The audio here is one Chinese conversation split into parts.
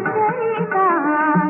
最大。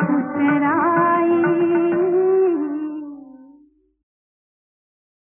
तेरा